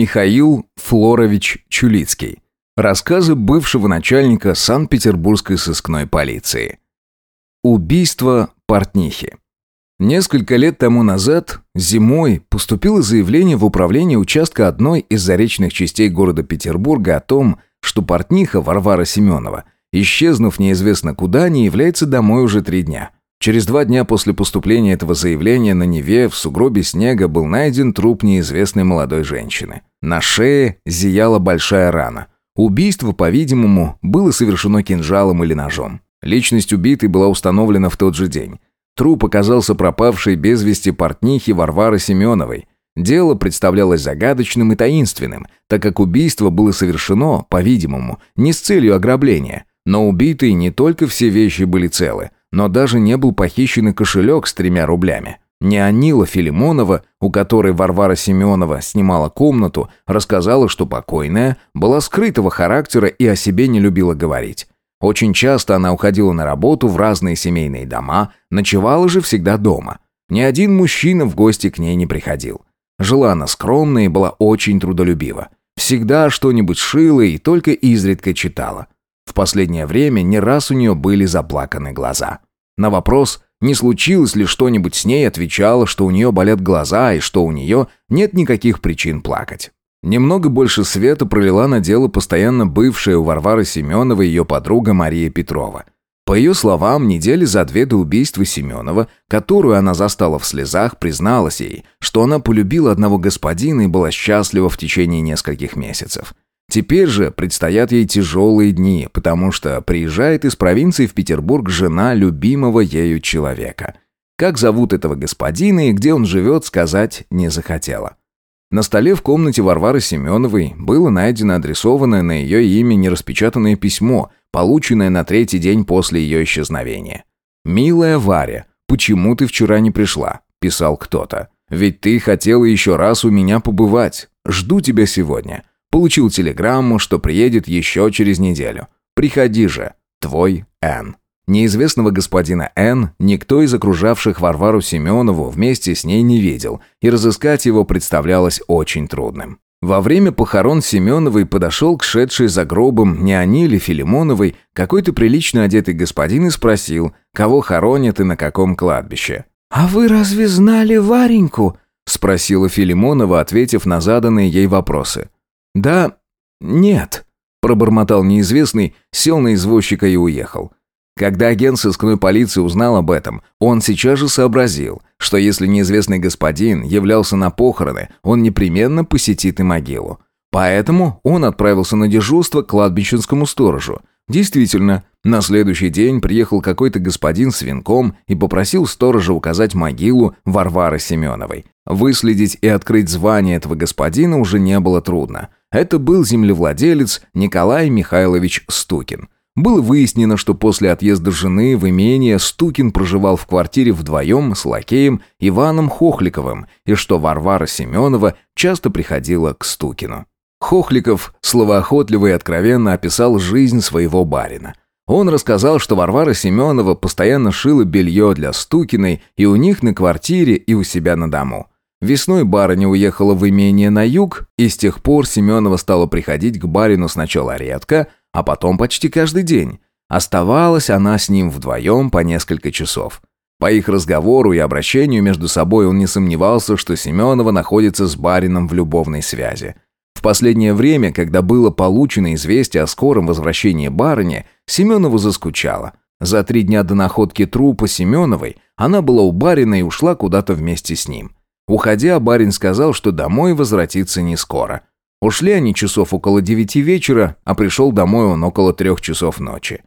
Михаил Флорович Чулицкий. Рассказы бывшего начальника Санкт-Петербургской сыскной полиции. Убийство портнихи. Несколько лет тому назад, зимой, поступило заявление в управление участка одной из заречных частей города Петербурга о том, что портниха Варвара Семенова, исчезнув неизвестно куда, не является домой уже три дня. Через два дня после поступления этого заявления на Неве в сугробе снега был найден труп неизвестной молодой женщины. На шее зияла большая рана. Убийство, по-видимому, было совершено кинжалом или ножом. Личность убитой была установлена в тот же день. Труп оказался пропавшей без вести портнихи Варвары Семеновой. Дело представлялось загадочным и таинственным, так как убийство было совершено, по-видимому, не с целью ограбления. Но убитой не только все вещи были целы, но даже не был похищен и кошелек с тремя рублями. Неонила Филимонова, у которой Варвара Семенова снимала комнату, рассказала, что покойная была скрытого характера и о себе не любила говорить. Очень часто она уходила на работу в разные семейные дома, ночевала же всегда дома. Ни один мужчина в гости к ней не приходил. Жила она скромно и была очень трудолюбива. Всегда что-нибудь шила и только изредка читала. В последнее время не раз у нее были заплаканы глаза. На вопрос, не случилось ли что-нибудь с ней, отвечала, что у нее болят глаза и что у нее нет никаких причин плакать. Немного больше света пролила на дело постоянно бывшая у Варвары Семеновой ее подруга Мария Петрова. По ее словам, недели за две до убийства Семенова, которую она застала в слезах, призналась ей, что она полюбила одного господина и была счастлива в течение нескольких месяцев. Теперь же предстоят ей тяжелые дни, потому что приезжает из провинции в Петербург жена любимого ею человека. Как зовут этого господина и где он живет, сказать не захотела. На столе в комнате Варвары Семеновой было найдено адресованное на ее имя нераспечатанное письмо, полученное на третий день после ее исчезновения. «Милая Варя, почему ты вчера не пришла?» – писал кто-то. «Ведь ты хотела еще раз у меня побывать. Жду тебя сегодня. Получил телеграмму, что приедет еще через неделю. Приходи же. Твой Н. Неизвестного господина Н никто из окружавших Варвару Семенову вместе с ней не видел, и разыскать его представлялось очень трудным. Во время похорон Семеновой подошел к шедшей за гробом не или Филимоновой какой-то прилично одетый господин и спросил, кого хоронят и на каком кладбище. «А вы разве знали Вареньку?» – спросила Филимонова, ответив на заданные ей вопросы. «Да, нет», – пробормотал неизвестный, сел на извозчика и уехал. Когда агент сыскной полиции узнал об этом, он сейчас же сообразил, что если неизвестный господин являлся на похороны, он непременно посетит и могилу. Поэтому он отправился на дежурство к кладбищенскому сторожу. Действительно, на следующий день приехал какой-то господин с венком и попросил сторожа указать могилу Варвары Семеновой. Выследить и открыть звание этого господина уже не было трудно. Это был землевладелец Николай Михайлович Стукин. Было выяснено, что после отъезда жены в имение Стукин проживал в квартире вдвоем с лакеем Иваном Хохликовым и что Варвара Семенова часто приходила к Стукину. Хохликов словоохотливо и откровенно описал жизнь своего барина. Он рассказал, что Варвара Семенова постоянно шила белье для Стукиной и у них на квартире, и у себя на дому. Весной барыня уехала в имение на юг, и с тех пор Семенова стала приходить к барину сначала редко, а потом почти каждый день. Оставалась она с ним вдвоем по несколько часов. По их разговору и обращению между собой он не сомневался, что Семенова находится с барином в любовной связи. В последнее время, когда было получено известие о скором возвращении барыни, Семенова заскучала. За три дня до находки трупа Семеновой она была у барина и ушла куда-то вместе с ним. Уходя, барин сказал, что домой возвратится не скоро. Ушли они часов около девяти вечера, а пришел домой он около трех часов ночи.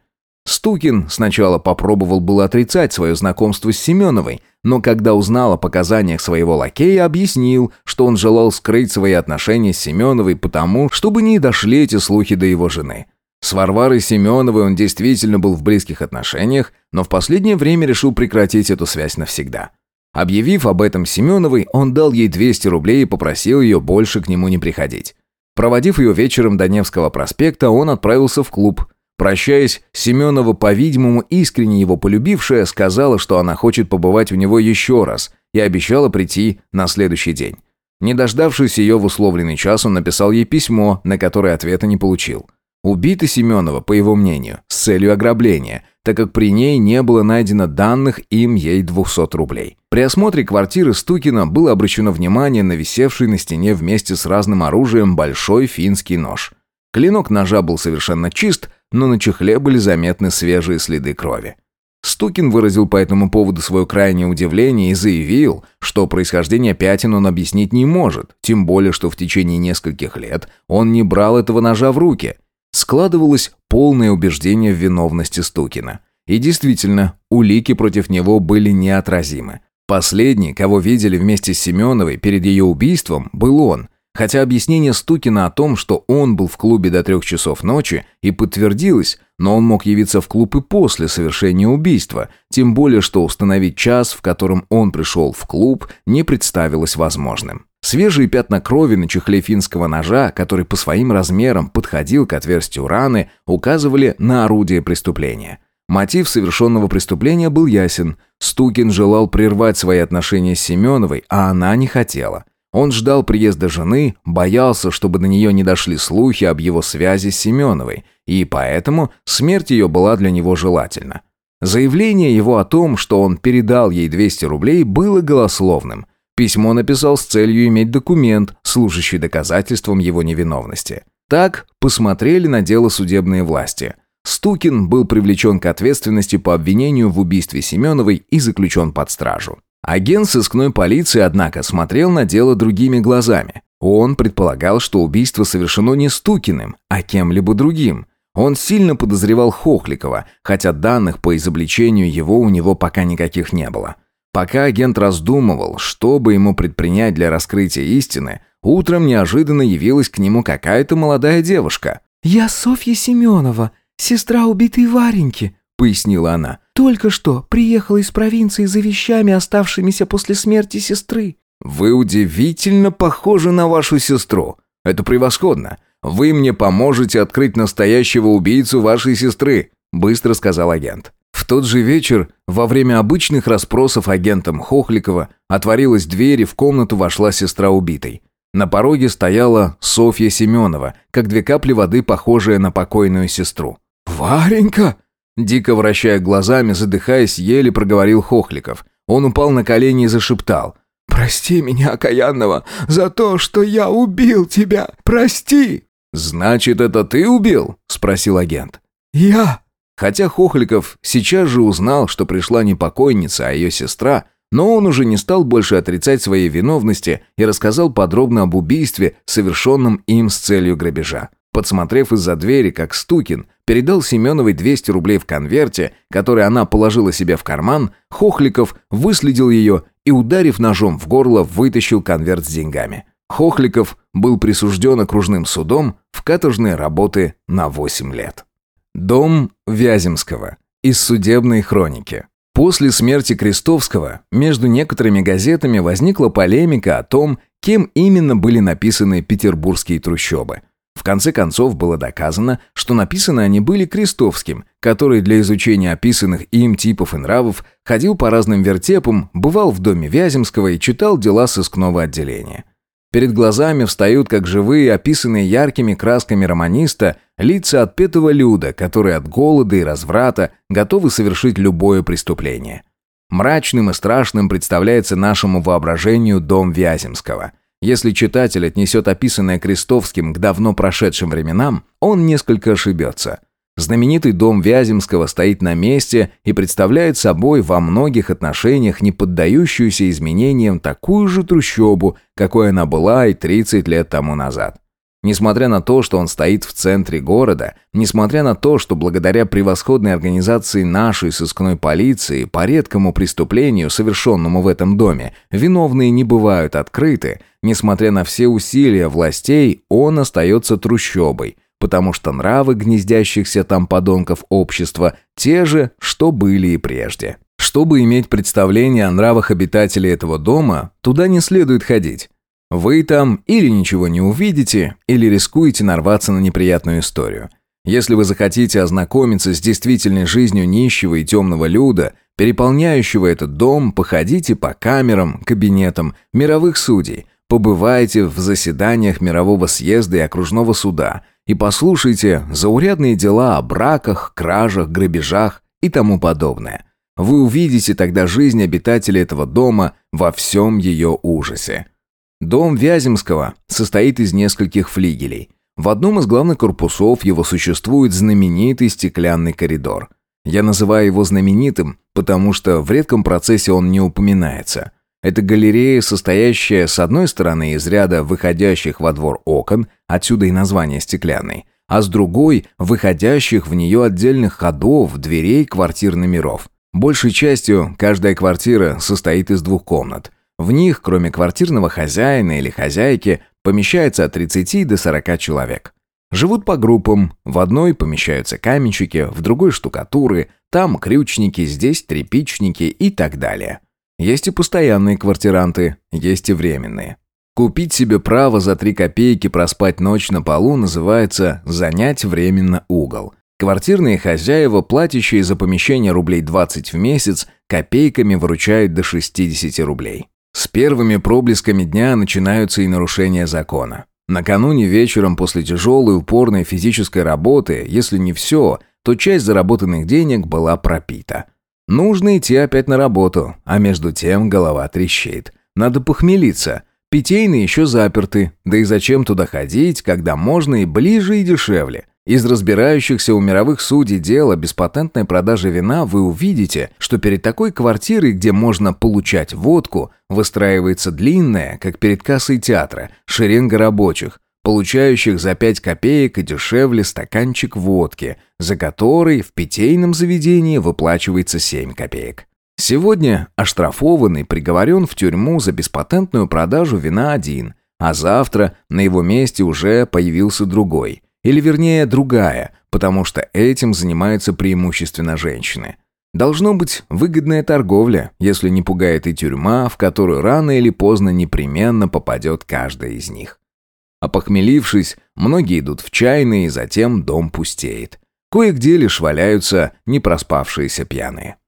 Стукин сначала попробовал было отрицать свое знакомство с Семеновой, но когда узнал о показаниях своего лакея, объяснил, что он желал скрыть свои отношения с Семеновой потому, чтобы не дошли эти слухи до его жены. С Варварой Семеновой он действительно был в близких отношениях, но в последнее время решил прекратить эту связь навсегда. Объявив об этом Семеновой, он дал ей 200 рублей и попросил ее больше к нему не приходить. Проводив ее вечером до Невского проспекта, он отправился в клуб. Прощаясь, Семенова, по-видимому, искренне его полюбившая, сказала, что она хочет побывать у него еще раз и обещала прийти на следующий день. Не дождавшись ее в условленный час, он написал ей письмо, на которое ответа не получил. Убита Семенова, по его мнению, с целью ограбления, так как при ней не было найдено данных им ей 200 рублей. При осмотре квартиры Стукина было обращено внимание на висевший на стене вместе с разным оружием большой финский нож. Клинок ножа был совершенно чист, но на чехле были заметны свежие следы крови. Стукин выразил по этому поводу свое крайнее удивление и заявил, что происхождение пятен он объяснить не может, тем более, что в течение нескольких лет он не брал этого ножа в руки. Складывалось полное убеждение в виновности Стукина. И действительно, улики против него были неотразимы. Последний, кого видели вместе с Семеновой перед ее убийством, был он, Хотя объяснение Стукина о том, что он был в клубе до трех часов ночи, и подтвердилось, но он мог явиться в клуб и после совершения убийства, тем более что установить час, в котором он пришел в клуб, не представилось возможным. Свежие пятна крови на чехле финского ножа, который по своим размерам подходил к отверстию раны, указывали на орудие преступления. Мотив совершенного преступления был ясен. Стукин желал прервать свои отношения с Семеновой, а она не хотела – он ждал приезда жены, боялся, чтобы до нее не дошли слухи об его связи с Семеновой, и поэтому смерть ее была для него желательна. Заявление его о том, что он передал ей 200 рублей, было голословным. Письмо написал с целью иметь документ, служащий доказательством его невиновности. Так посмотрели на дело судебные власти. Стукин был привлечен к ответственности по обвинению в убийстве Семеновой и заключен под стражу. Агент сыскной полиции, однако, смотрел на дело другими глазами. Он предполагал, что убийство совершено не Стукиным, а кем-либо другим. Он сильно подозревал Хохликова, хотя данных по изобличению его у него пока никаких не было. Пока агент раздумывал, что бы ему предпринять для раскрытия истины, утром неожиданно явилась к нему какая-то молодая девушка. «Я Софья Семенова, сестра убитой Вареньки», — пояснила она. Только что приехала из провинции за вещами, оставшимися после смерти сестры». «Вы удивительно похожи на вашу сестру. Это превосходно. Вы мне поможете открыть настоящего убийцу вашей сестры», быстро сказал агент. В тот же вечер, во время обычных расспросов агентом Хохликова, отворилась дверь и в комнату вошла сестра убитой. На пороге стояла Софья Семенова, как две капли воды, похожая на покойную сестру. «Варенька!» Дико вращая глазами, задыхаясь, еле проговорил Хохликов. Он упал на колени и зашептал. «Прости меня, окаянного, за то, что я убил тебя! Прости!» «Значит, это ты убил?» – спросил агент. «Я!» Хотя Хохликов сейчас же узнал, что пришла не покойница, а ее сестра, но он уже не стал больше отрицать своей виновности и рассказал подробно об убийстве, совершенном им с целью грабежа. Подсмотрев из-за двери, как Стукин передал Семеновой 200 рублей в конверте, который она положила себе в карман, Хохликов выследил ее и, ударив ножом в горло, вытащил конверт с деньгами. Хохликов был присужден окружным судом в каторжные работы на 8 лет. Дом Вяземского. Из судебной хроники. После смерти Крестовского между некоторыми газетами возникла полемика о том, кем именно были написаны петербургские трущобы – в конце концов было доказано, что написаны они были Крестовским, который для изучения описанных им типов и нравов ходил по разным вертепам, бывал в доме Вяземского и читал дела сыскного отделения. Перед глазами встают, как живые, описанные яркими красками романиста, лица отпетого люда, которые от голода и разврата готовы совершить любое преступление. Мрачным и страшным представляется нашему воображению дом Вяземского – если читатель отнесет описанное Крестовским к давно прошедшим временам, он несколько ошибется. Знаменитый дом Вяземского стоит на месте и представляет собой во многих отношениях не поддающуюся изменениям такую же трущобу, какой она была и 30 лет тому назад. Несмотря на то, что он стоит в центре города, несмотря на то, что благодаря превосходной организации нашей сыскной полиции по редкому преступлению, совершенному в этом доме, виновные не бывают открыты, несмотря на все усилия властей, он остается трущобой, потому что нравы гнездящихся там подонков общества те же, что были и прежде. Чтобы иметь представление о нравах обитателей этого дома, туда не следует ходить. Вы там или ничего не увидите, или рискуете нарваться на неприятную историю. Если вы захотите ознакомиться с действительной жизнью нищего и темного люда, переполняющего этот дом, походите по камерам, кабинетам мировых судей, побывайте в заседаниях Мирового съезда и окружного суда и послушайте заурядные дела о браках, кражах, грабежах и тому подобное. Вы увидите тогда жизнь обитателей этого дома во всем ее ужасе. Дом Вяземского состоит из нескольких флигелей. В одном из главных корпусов его существует знаменитый стеклянный коридор. Я называю его знаменитым, потому что в редком процессе он не упоминается. Это галерея, состоящая с одной стороны из ряда выходящих во двор окон, отсюда и название стеклянный, а с другой – выходящих в нее отдельных ходов, дверей квартир номеров. Большей частью каждая квартира состоит из двух комнат. В них, кроме квартирного хозяина или хозяйки, помещается от 30 до 40 человек. Живут по группам, в одной помещаются каменщики, в другой штукатуры, там крючники, здесь тряпичники и так далее. Есть и постоянные квартиранты, есть и временные. Купить себе право за 3 копейки проспать ночь на полу называется «занять временно угол». Квартирные хозяева, платящие за помещение рублей 20 в месяц, копейками выручают до 60 рублей. С первыми проблесками дня начинаются и нарушения закона. Накануне вечером после тяжелой упорной физической работы, если не все, то часть заработанных денег была пропита. Нужно идти опять на работу, а между тем голова трещит. Надо похмелиться. Питейные еще заперты, да и зачем туда ходить, когда можно и ближе, и дешевле. Из разбирающихся у мировых судей дела без патентной продажи вина вы увидите, что перед такой квартирой, где можно получать водку, выстраивается длинная, как перед кассой театра, шеренга рабочих, получающих за 5 копеек и дешевле стаканчик водки, за который в питейном заведении выплачивается 7 копеек. Сегодня оштрафованный приговорен в тюрьму за беспатентную продажу вина один, а завтра на его месте уже появился другой, или вернее другая, потому что этим занимаются преимущественно женщины. Должно быть выгодная торговля, если не пугает и тюрьма, в которую рано или поздно непременно попадет каждая из них. Опохмелившись, многие идут в чайный, и затем дом пустеет. Кое-где лишь валяются непроспавшиеся пьяные.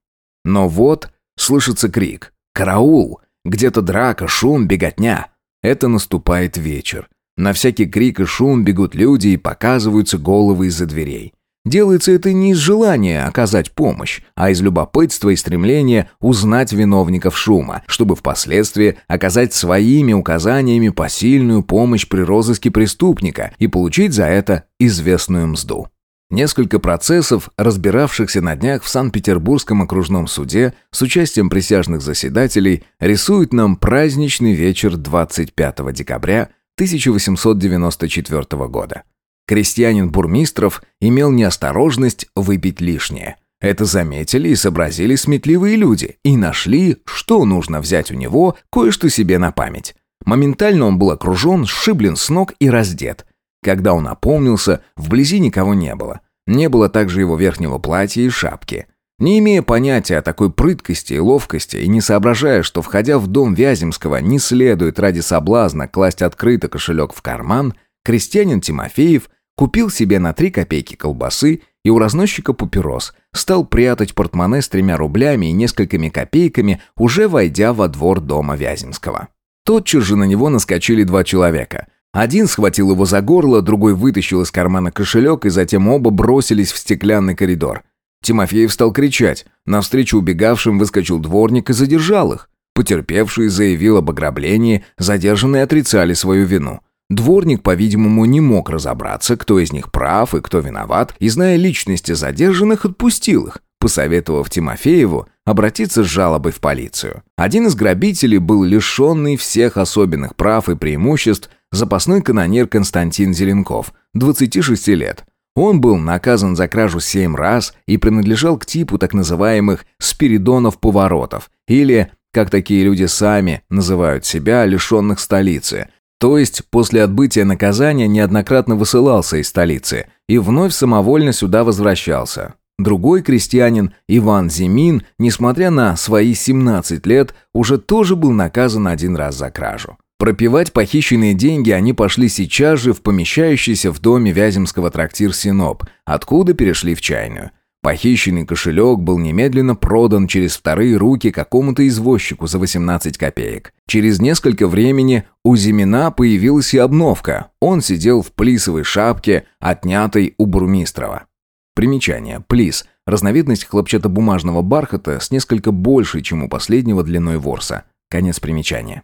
Но вот слышится крик «Караул!» Где-то драка, шум, беготня. Это наступает вечер. На всякий крик и шум бегут люди и показываются головы из-за дверей. Делается это не из желания оказать помощь, а из любопытства и стремления узнать виновников шума, чтобы впоследствии оказать своими указаниями посильную помощь при розыске преступника и получить за это известную мзду. Несколько процессов, разбиравшихся на днях в Санкт-Петербургском окружном суде с участием присяжных заседателей, рисуют нам праздничный вечер 25 декабря 1894 года. Крестьянин Бурмистров имел неосторожность выпить лишнее. Это заметили и сообразили сметливые люди, и нашли, что нужно взять у него кое-что себе на память. Моментально он был окружен, сшиблен с ног и раздет. Когда он опомнился, вблизи никого не было. Не было также его верхнего платья и шапки. Не имея понятия о такой прыткости и ловкости и не соображая, что, входя в дом Вяземского, не следует ради соблазна класть открыто кошелек в карман, крестьянин Тимофеев Купил себе на три копейки колбасы и у разносчика папирос, стал прятать портмоне с тремя рублями и несколькими копейками, уже войдя во двор дома Вяземского. Тотчас же на него наскочили два человека. Один схватил его за горло, другой вытащил из кармана кошелек, и затем оба бросились в стеклянный коридор. Тимофеев стал кричать. Навстречу убегавшим выскочил дворник и задержал их. Потерпевший заявил об ограблении, задержанные отрицали свою вину. Дворник, по-видимому, не мог разобраться, кто из них прав и кто виноват, и, зная личности задержанных, отпустил их, посоветовав Тимофееву обратиться с жалобой в полицию. Один из грабителей был лишенный всех особенных прав и преимуществ запасной канонер Константин Зеленков, 26 лет. Он был наказан за кражу семь раз и принадлежал к типу так называемых «спиридонов-поворотов» или, как такие люди сами называют себя, лишенных столицы – то есть после отбытия наказания неоднократно высылался из столицы и вновь самовольно сюда возвращался. Другой крестьянин, Иван Зимин, несмотря на свои 17 лет, уже тоже был наказан один раз за кражу. Пропивать похищенные деньги они пошли сейчас же в помещающийся в доме Вяземского трактир «Синоп», откуда перешли в чайную. Похищенный кошелек был немедленно продан через вторые руки какому-то извозчику за 18 копеек. Через несколько времени у Зимина появилась и обновка. Он сидел в плисовой шапке, отнятой у Бурмистрова. Примечание. Плис – разновидность хлопчатобумажного бархата с несколько большей, чем у последнего длиной ворса. Конец примечания.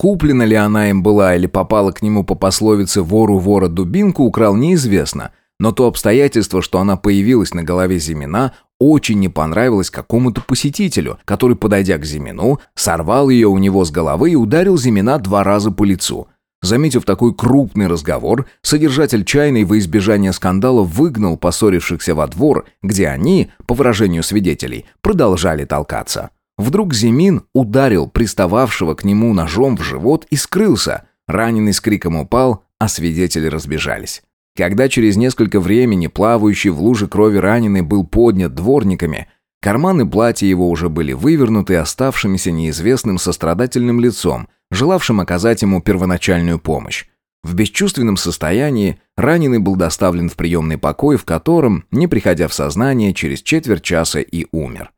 Куплена ли она им была или попала к нему по пословице «вору вора дубинку украл» неизвестно, но то обстоятельство, что она появилась на голове Зимина, очень не понравилось какому-то посетителю, который, подойдя к Зимину, сорвал ее у него с головы и ударил Зимина два раза по лицу. Заметив такой крупный разговор, содержатель чайной во избежание скандала выгнал поссорившихся во двор, где они, по выражению свидетелей, продолжали толкаться. Вдруг Зимин ударил пристававшего к нему ножом в живот и скрылся. Раненый с криком упал, а свидетели разбежались. Когда через несколько времени плавающий в луже крови раненый был поднят дворниками, карманы платья его уже были вывернуты оставшимся неизвестным сострадательным лицом, желавшим оказать ему первоначальную помощь. В бесчувственном состоянии раненый был доставлен в приемный покой, в котором, не приходя в сознание, через четверть часа и умер.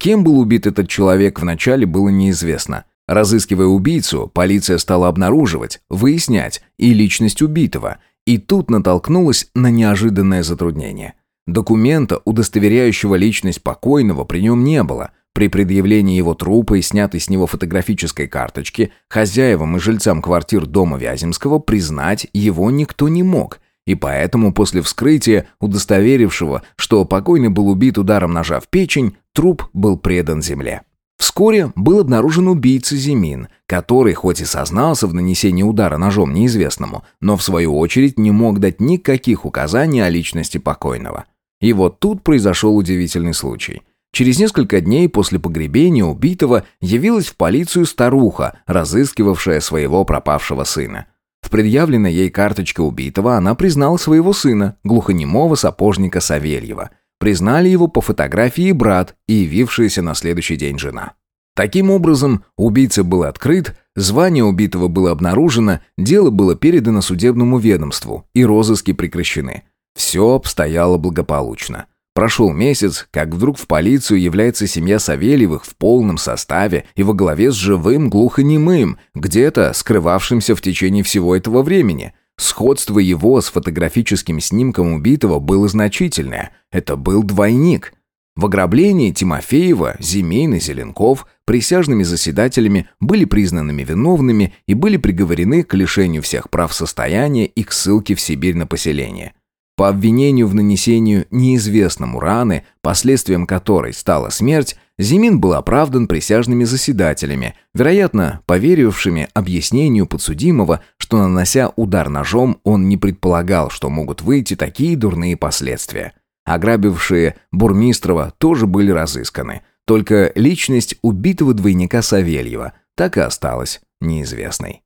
Кем был убит этот человек вначале было неизвестно. Разыскивая убийцу, полиция стала обнаруживать, выяснять и личность убитого – и тут натолкнулась на неожиданное затруднение. Документа, удостоверяющего личность покойного, при нем не было. При предъявлении его трупа и снятой с него фотографической карточки хозяевам и жильцам квартир дома Вяземского признать его никто не мог. И поэтому после вскрытия, удостоверившего, что покойный был убит ударом ножа в печень, труп был предан земле. Вскоре был обнаружен убийца Зимин, который хоть и сознался в нанесении удара ножом неизвестному, но в свою очередь не мог дать никаких указаний о личности покойного. И вот тут произошел удивительный случай. Через несколько дней после погребения убитого явилась в полицию старуха, разыскивавшая своего пропавшего сына. В предъявленной ей карточке убитого она признала своего сына, глухонемого сапожника Савельева – Признали его по фотографии брат и явившаяся на следующий день жена. Таким образом, убийца был открыт, звание убитого было обнаружено, дело было передано судебному ведомству и розыски прекращены. Все обстояло благополучно. Прошел месяц, как вдруг в полицию является семья Савельевых в полном составе и во главе с живым глухонемым, где-то скрывавшимся в течение всего этого времени. Сходство его с фотографическим снимком убитого было значительное. Это был двойник. В ограблении Тимофеева, Зимейн и Зеленков присяжными заседателями были признанными виновными и были приговорены к лишению всех прав состояния и к ссылке в Сибирь на поселение. По обвинению в нанесению неизвестному раны, последствием которой стала смерть, Зимин был оправдан присяжными заседателями, вероятно, поверившими объяснению подсудимого, что нанося удар ножом, он не предполагал, что могут выйти такие дурные последствия. Ограбившие Бурмистрова тоже были разысканы. Только личность убитого двойника Савельева так и осталась неизвестной.